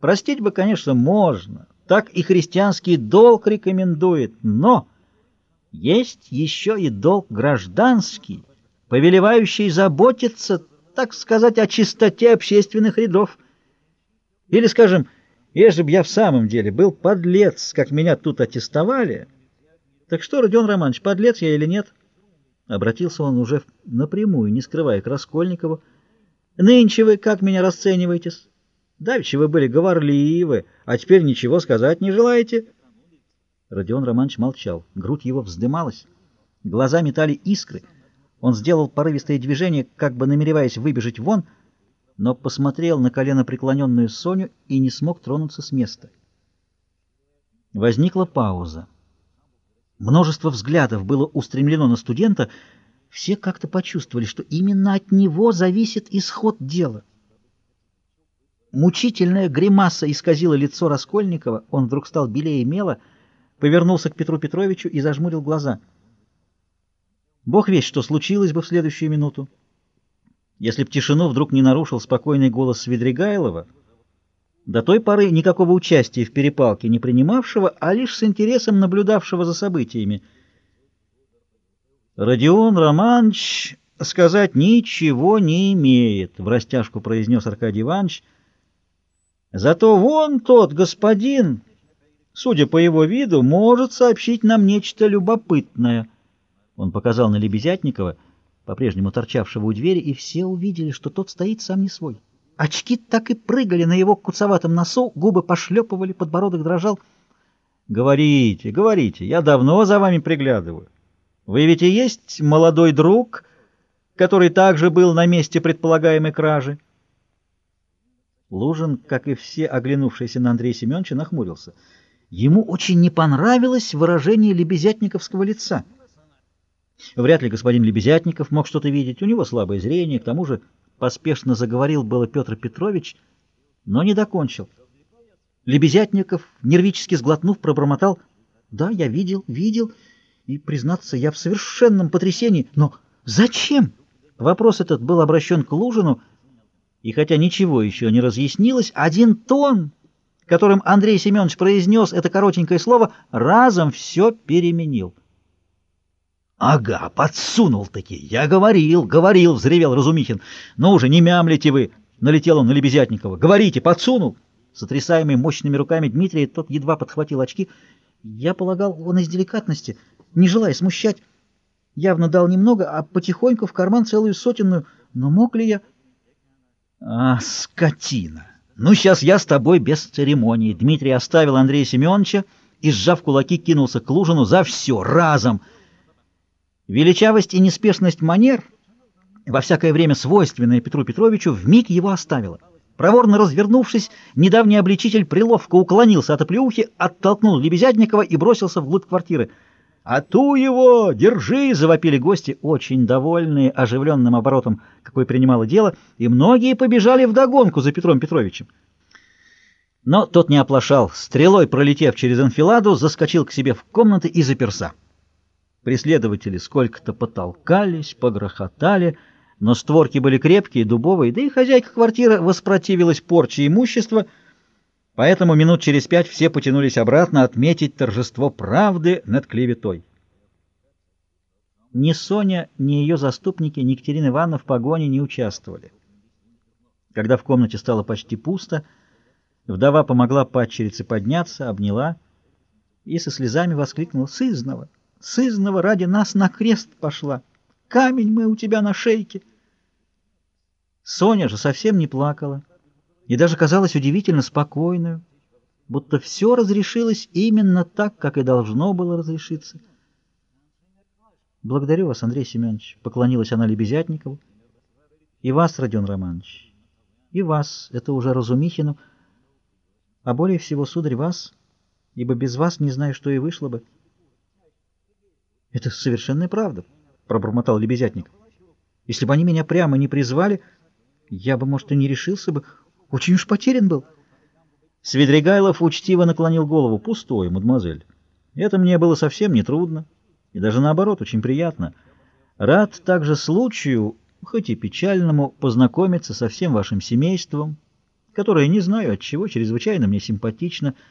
Простить бы, конечно, можно, так и христианский долг рекомендует, но есть еще и долг гражданский, повелевающий заботиться, так сказать, о чистоте общественных рядов. Или, скажем, если бы я в самом деле был подлец, как меня тут аттестовали, так что, Родион Романович, подлец я или нет? Обратился он уже напрямую, не скрывая к Раскольникову. Нынче вы как меня расцениваетесь? Давеча вы были говорливы, а теперь ничего сказать не желаете? Родион Романович молчал. Грудь его вздымалась, глаза метали искры. Он сделал порывистое движение, как бы намереваясь выбежать вон, но посмотрел на колено преклоненную Соню и не смог тронуться с места. Возникла пауза. Множество взглядов было устремлено на студента. Все как-то почувствовали, что именно от него зависит исход дела. Мучительная гримаса исказила лицо Раскольникова. Он вдруг стал белее мела, повернулся к Петру Петровичу и зажмурил глаза. Бог весть, что случилось бы в следующую минуту. Если б тишину вдруг не нарушил спокойный голос Свидригайлова, до той поры никакого участия в перепалке не принимавшего, а лишь с интересом наблюдавшего за событиями. «Родион Романович сказать ничего не имеет», — в растяжку произнес Аркадий Иванович. «Зато вон тот господин, судя по его виду, может сообщить нам нечто любопытное». Он показал на Лебезятникова — по-прежнему торчавшего у двери, и все увидели, что тот стоит сам не свой. Очки так и прыгали на его куцоватом носу, губы пошлепывали, подбородок дрожал. — Говорите, говорите, я давно за вами приглядываю. Вы ведь и есть молодой друг, который также был на месте предполагаемой кражи? Лужин, как и все оглянувшиеся на Андрея Семеновича, нахмурился. Ему очень не понравилось выражение лебезятниковского лица — Вряд ли господин Лебезятников мог что-то видеть, у него слабое зрение, к тому же поспешно заговорил было Петр Петрович, но не докончил. Лебезятников, нервически сглотнув, пробормотал, «Да, я видел, видел, и, признаться, я в совершенном потрясении, но зачем?» Вопрос этот был обращен к Лужину, и хотя ничего еще не разъяснилось, один тон, которым Андрей Семенович произнес это коротенькое слово, разом все переменил. Ага, подсунул-таки. Я говорил, говорил, взревел Разумихин. Ну уже не мямлите вы, налетел он на Лебезятникова. Говорите, подсунул. Сотрясаемый мощными руками Дмитрия, тот едва подхватил очки. Я полагал, он из деликатности, не желая смущать. Явно дал немного, а потихоньку в карман целую сотенную. Но мог ли я... А, скотина! Ну, сейчас я с тобой без церемонии. Дмитрий оставил Андрея Семеновича и, сжав кулаки, кинулся к Лужину за все, разом — Величавость и неспешность манер, во всякое время свойственная Петру Петровичу, вмиг его оставила. Проворно развернувшись, недавний обличитель приловко уклонился от оплеухи, оттолкнул Лебезятникова и бросился вглубь квартиры. «А ту его! Держи!» — завопили гости, очень довольные оживленным оборотом, какой принимало дело, и многие побежали вдогонку за Петром Петровичем. Но тот не оплошал, стрелой пролетев через анфиладу, заскочил к себе в комнаты и заперся. Преследователи сколько-то потолкались, погрохотали, но створки были крепкие, дубовые, да и хозяйка квартиры воспротивилась порче имущества, поэтому минут через пять все потянулись обратно отметить торжество правды над клеветой. Ни Соня, ни ее заступники, ни Екатерина Ивановна в погоне не участвовали. Когда в комнате стало почти пусто, вдова помогла падчерице подняться, обняла и со слезами воскликнула «Сызнова!» Сызнова ради нас на крест пошла. Камень мы у тебя на шейке. Соня же совсем не плакала и даже казалась удивительно спокойную, будто все разрешилось именно так, как и должно было разрешиться. «Благодарю вас, Андрей Семенович», — поклонилась она Лебезятникову. «И вас, Родион Романович, и вас, это уже Разумихину, а более всего, сударь, вас, ибо без вас не знаю, что и вышло бы». — Это совершенная правда, — пробормотал Лебезятник. — Если бы они меня прямо не призвали, я бы, может, и не решился бы. Очень уж потерян был. Свидригайлов учтиво наклонил голову. — Пустое, мадемуазель. Это мне было совсем не трудно. И даже наоборот, очень приятно. Рад также случаю, хоть и печальному, познакомиться со всем вашим семейством, которая, не знаю от чего, чрезвычайно мне симпатична, —